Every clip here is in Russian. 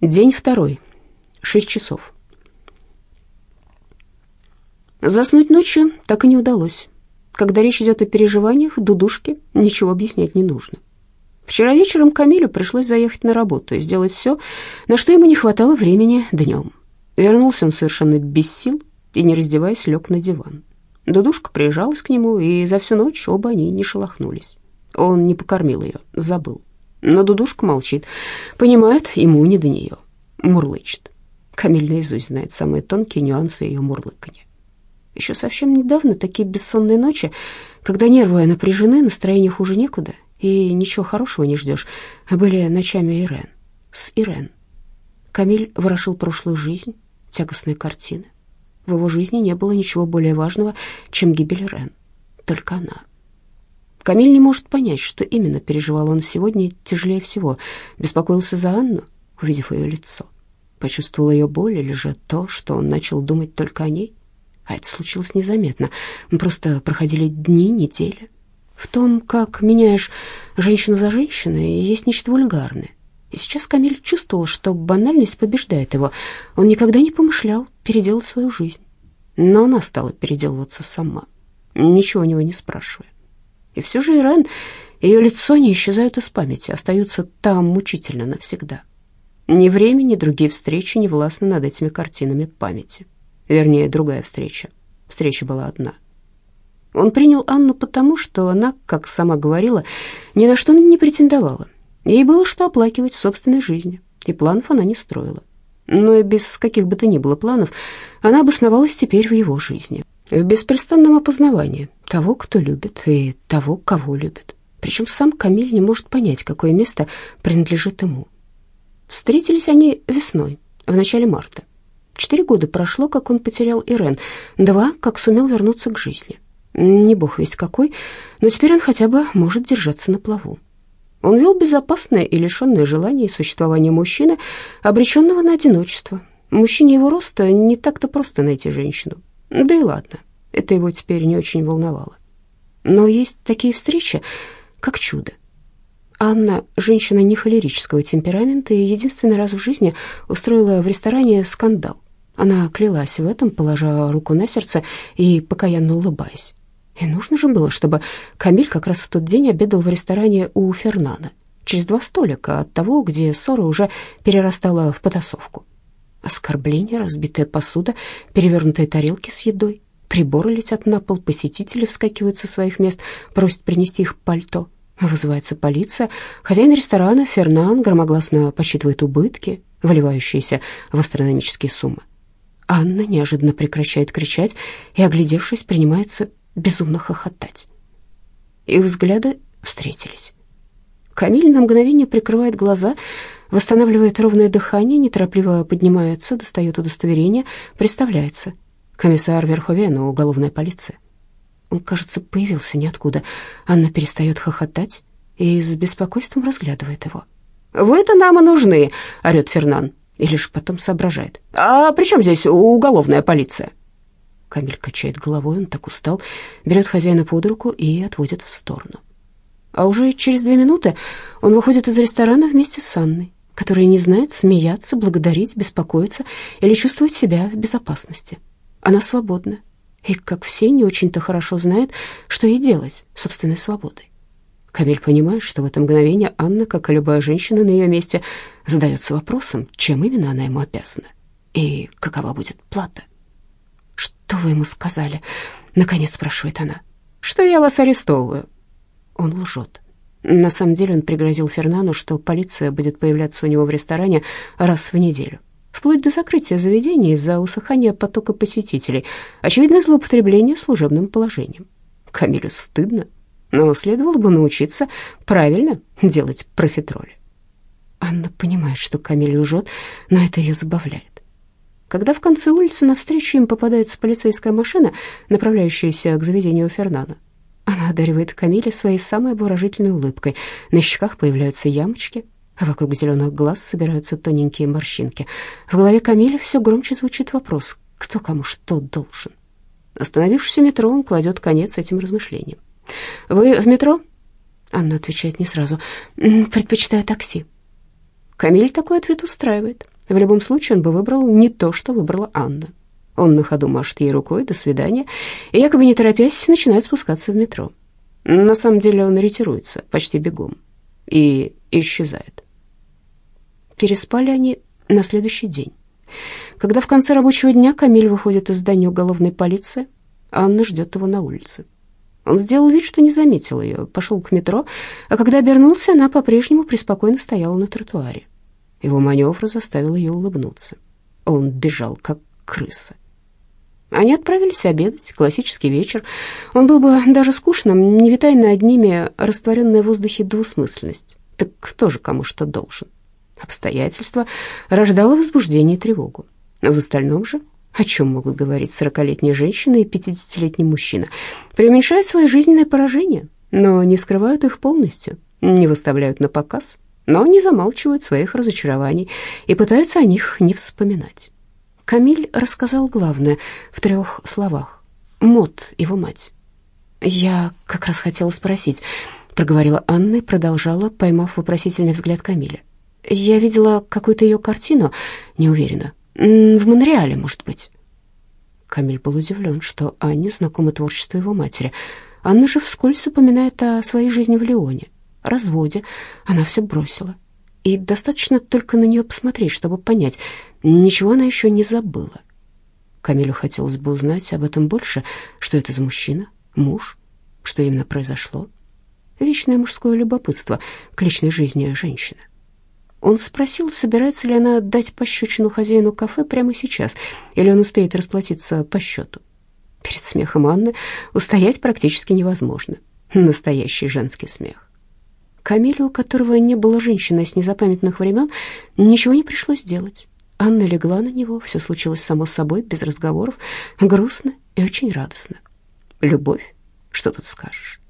День второй. Шесть часов. Заснуть ночью так и не удалось. Когда речь идет о переживаниях, дудушке ничего объяснять не нужно. Вчера вечером Камилю пришлось заехать на работу и сделать все, на что ему не хватало времени днем. Вернулся он совершенно без сил и, не раздеваясь, лег на диван. Дудушка приезжалась к нему, и за всю ночь оба они не шелохнулись. Он не покормил ее, забыл. Но Дудушка молчит, понимает, ему не до нее. Мурлычет. Камиль наизусть знает самые тонкие нюансы ее мурлыканья. Еще совсем недавно такие бессонные ночи, когда нервы напряжены, настроение хуже некуда, и ничего хорошего не ждешь, были ночами Ирен. С Ирен. Камиль ворошил прошлую жизнь, тягостные картины. В его жизни не было ничего более важного, чем гибель Ирен. Только она. Камиль не может понять, что именно переживал он сегодня тяжелее всего. Беспокоился за Анну, увидев ее лицо. Почувствовал ее боль или же то, что он начал думать только о ней? А это случилось незаметно. Мы просто проходили дни, недели. В том, как меняешь женщину за женщиной, есть нечто вульгарное. И сейчас Камиль чувствовал, что банальность побеждает его. Он никогда не помышлял переделать свою жизнь. Но она стала переделываться сама, ничего у него не спрашивая. И все же Ирен, ее лицо не исчезают из памяти, остаются там мучительно навсегда. Ни время, ни другие встречи не властны над этими картинами памяти. Вернее, другая встреча. Встреча была одна. Он принял Анну потому, что она, как сама говорила, ни на что не претендовала. Ей было что оплакивать в собственной жизни, и планов она не строила. Но и без каких бы то ни было планов она обосновалась теперь в его жизни в беспрестанном опознавании того, кто любит, и того, кого любит. Причем сам Камиль не может понять, какое место принадлежит ему. Встретились они весной, в начале марта. Четыре года прошло, как он потерял Ирен, два, как сумел вернуться к жизни. Не бог весть какой, но теперь он хотя бы может держаться на плаву. Он вел безопасное и лишенное желания существования мужчины, обреченного на одиночество. Мужчине его роста не так-то просто найти женщину. Да и ладно, это его теперь не очень волновало. Но есть такие встречи, как чудо. Анна, женщина не холерического темперамента, и единственный раз в жизни устроила в ресторане скандал. Она клялась в этом, положа руку на сердце и покаянно улыбаясь. И нужно же было, чтобы Камиль как раз в тот день обедал в ресторане у Фернана, через два столика от того, где ссора уже перерастала в потасовку. Оскорбления, разбитая посуда, перевернутые тарелки с едой, приборы летят на пол, посетители вскакивают со своих мест, просят принести их пальто. Вызывается полиция. Хозяин ресторана Фернан громогласно подсчитывает убытки, выливающиеся в астрономические суммы. Анна неожиданно прекращает кричать и, оглядевшись, принимается безумно хохотать. Их взгляды встретились. Камиль на мгновение прикрывает глаза, восстанавливает ровное дыхание, неторопливо поднимается, достает удостоверение, представляется. Комиссар Верховена, уголовная полиция. Он, кажется, появился ниоткуда. Анна перестает хохотать и с беспокойством разглядывает его. «Вы-то нам и нужны!» — орет Фернан. И лишь потом соображает. «А при чем здесь уголовная полиция?» Камиль качает головой, он так устал, берет хозяина под руку и отводит в сторону. А уже через две минуты он выходит из ресторана вместе с Анной которая не знает смеяться, благодарить, беспокоиться или чувствовать себя в безопасности. Она свободна и, как все, не очень-то хорошо знает, что ей делать собственной свободой. Камиль понимает, что в это мгновение Анна, как и любая женщина на ее месте, задается вопросом, чем именно она ему обязана и какова будет плата. «Что вы ему сказали?» — наконец спрашивает она. «Что я вас арестовываю?» Он лжет. На самом деле он пригрозил Фернану, что полиция будет появляться у него в ресторане раз в неделю, вплоть до закрытия заведения из-за усыхания потока посетителей, очевидное злоупотребление служебным положением. Камилю стыдно, но следовало бы научиться правильно делать профитроли. Анна понимает, что Камиль лжет, но это ее забавляет. Когда в конце улицы навстречу им попадается полицейская машина, направляющаяся к заведению Фернана, она одаривает Камиля своей самой обворожительной улыбкой. На щеках появляются ямочки, вокруг зеленых глаз собираются тоненькие морщинки. В голове Камиля все громче звучит вопрос, кто кому что должен. Остановившись у метро, он кладет конец этим размышлениям. «Вы в метро?» Анна отвечает не сразу. «Предпочитаю такси». Камиль такой ответ устраивает. В любом случае он бы выбрал не то, что выбрала Анна. Он на ходу машет ей рукой «до свидания» и, якобы не торопясь, начинает спускаться в метро. На самом деле он ретируется почти бегом и исчезает. Переспали они на следующий день. Когда в конце рабочего дня Камиль выходит из здания уголовной полиции, Анна ждет его на улице. Он сделал вид, что не заметил ее, пошел к метро, а когда обернулся, она по-прежнему преспокойно стояла на тротуаре. Его маневр заставил ее улыбнуться. Он бежал, как крыса. Они отправились обедать, классический вечер. Он был бы даже скучным, не витая над ними растворенная в воздухе двусмысленность. Так кто же кому что должен? Обстоятельства рождало возбуждение и тревогу. В остальном же, о чем могут говорить сорокалетняя женщина и пятидесятилетний мужчина, преуменьшают свои жизненные поражения, но не скрывают их полностью, не выставляют на показ, но не замалчивают своих разочарований и пытаются о них не вспоминать. Камиль рассказал главное в трех словах. Мот, его мать. «Я как раз хотела спросить», — проговорила Анна и продолжала, поймав вопросительный взгляд Камиля. «Я видела какую-то ее картину, не уверена. В Монреале, может быть». Камиль был удивлен, что Анне знакомо творчество его матери. Анна же вскользь упоминает о своей жизни в Лионе, разводе. Она все бросила и достаточно только на нее посмотреть, чтобы понять, ничего она еще не забыла. Камилю хотелось бы узнать об этом больше, что это за мужчина, муж, что именно произошло. Вечное мужское любопытство к личной жизни женщины. Он спросил, собирается ли она дать пощечину хозяину кафе прямо сейчас, или он успеет расплатиться по счету. Перед смехом Анны устоять практически невозможно. Настоящий женский смех. Камилю, у которого не было женщины с незапамятных времен, ничего не пришлось делать. Анна легла на него, все случилось само собой, без разговоров, грустно и очень радостно. Любовь, что тут скажешь.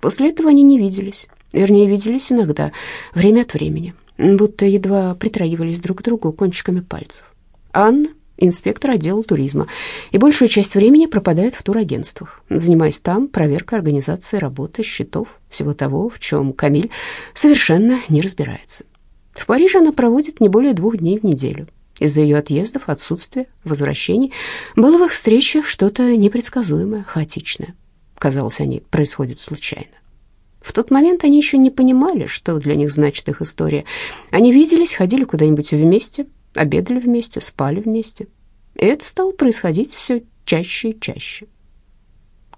После этого они не виделись, вернее, виделись иногда, время от времени, будто едва притрагивались друг к другу кончиками пальцев. Анна инспектор отдела туризма, и большую часть времени пропадает в турагентствах, занимаясь там проверкой организации работы, счетов, всего того, в чем Камиль совершенно не разбирается. В Париже она проводит не более двух дней в неделю. Из-за ее отъездов, отсутствия, возвращений было в их встречах что-то непредсказуемое, хаотичное. Казалось, они происходят случайно. В тот момент они еще не понимали, что для них значит их история. Они виделись, ходили куда-нибудь вместе, обедали вместе, спали вместе. И это стало происходить все чаще и чаще.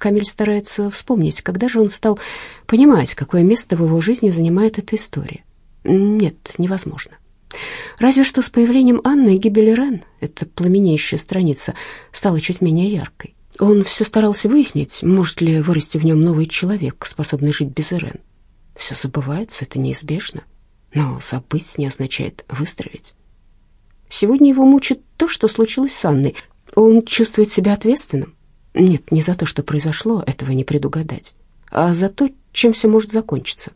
Камиль старается вспомнить, когда же он стал понимать, какое место в его жизни занимает эта история. Нет, невозможно. Разве что с появлением Анны и гибели Рен эта пламенеющая страница стала чуть менее яркой. Он все старался выяснить, может ли вырасти в нем новый человек, способный жить без Ирен. Все забывается, это неизбежно. Но забыть не означает выздороветь. Сегодня его мучит то, что случилось с Анной. Он чувствует себя ответственным. Нет, не за то, что произошло, этого не предугадать, а за то, чем все может закончиться.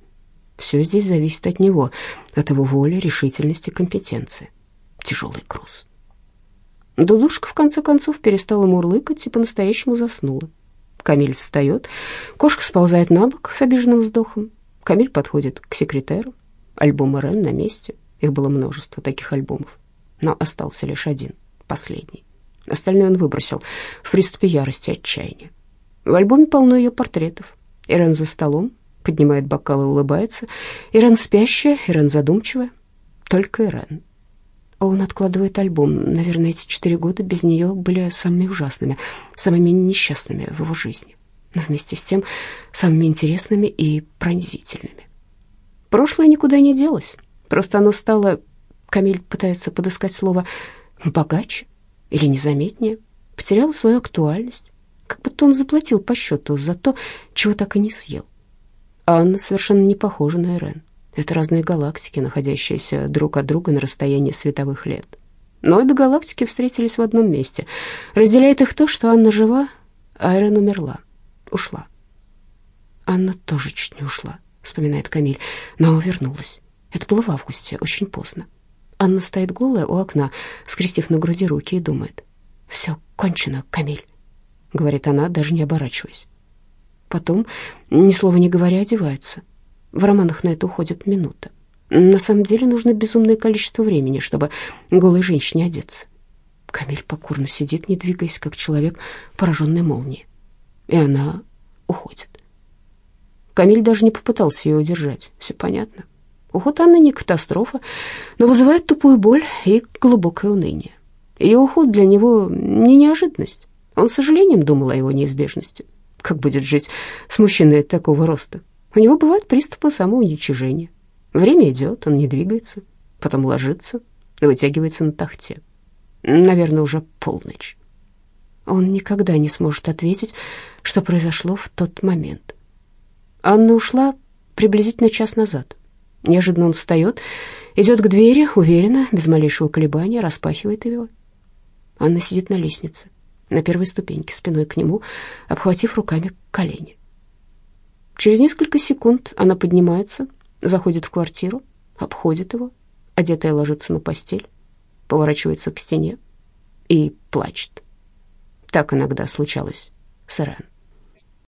Все здесь зависит от него, от его воли, решительности, компетенции. Тяжелый груз. Дудушка, в конце концов, перестала мурлыкать и по-настоящему заснула. Камиль встает, кошка сползает на бок с обиженным вздохом. Камиль подходит к секретеру. Альбомы Рен на месте. Их было множество, таких альбомов но остался лишь один, последний. Остальные он выбросил в приступе ярости отчаяния. В альбоме полно ее портретов. Ирен за столом, поднимает бокал и улыбается. Ирен спящая, Ирен задумчивая. Только Ирен. Он откладывает альбом. Наверное, эти четыре года без нее были самыми ужасными, самыми несчастными в его жизни. Но вместе с тем самыми интересными и пронзительными. Прошлое никуда не делось. Просто оно стало Камиль пытается подыскать слово «богаче» или «незаметнее», потеряла свою актуальность, как будто он заплатил по счету за то, чего так и не съел. А Анна совершенно не похожа на Ирен. Это разные галактики, находящиеся друг от друга на расстоянии световых лет. Но обе галактики встретились в одном месте. Разделяет их то, что Анна жива, а Ирен умерла, ушла. Анна тоже чуть не ушла, вспоминает Камиль, но вернулась. Это было в августе, очень поздно. Анна стоит голая у окна, скрестив на груди руки и думает. «Все кончено, Камиль», — говорит она, даже не оборачиваясь. Потом, ни слова не говоря, одевается. В романах на это уходит минута. На самом деле нужно безумное количество времени, чтобы голой женщине одеться. Камиль покорно сидит, не двигаясь, как человек, пораженный молнией. И она уходит. Камиль даже не попытался ее удержать. Все понятно. Уход Анны не катастрофа, но вызывает тупую боль и глубокое уныние. Ее уход для него не неожиданность. Он с сожалением думал о его неизбежности. Как будет жить с мужчиной такого роста? У него бывают приступы самоуничижения. Время идет, он не двигается, потом ложится, вытягивается на тахте. Наверное, уже полночь. Он никогда не сможет ответить, что произошло в тот момент. Анна ушла приблизительно час назад. Неожиданно он встает, идет к двери, уверенно, без малейшего колебания, распахивает его. Анна сидит на лестнице, на первой ступеньке, спиной к нему, обхватив руками колени. Через несколько секунд она поднимается, заходит в квартиру, обходит его, одетая ложится на постель, поворачивается к стене и плачет. Так иногда случалось с Ирен.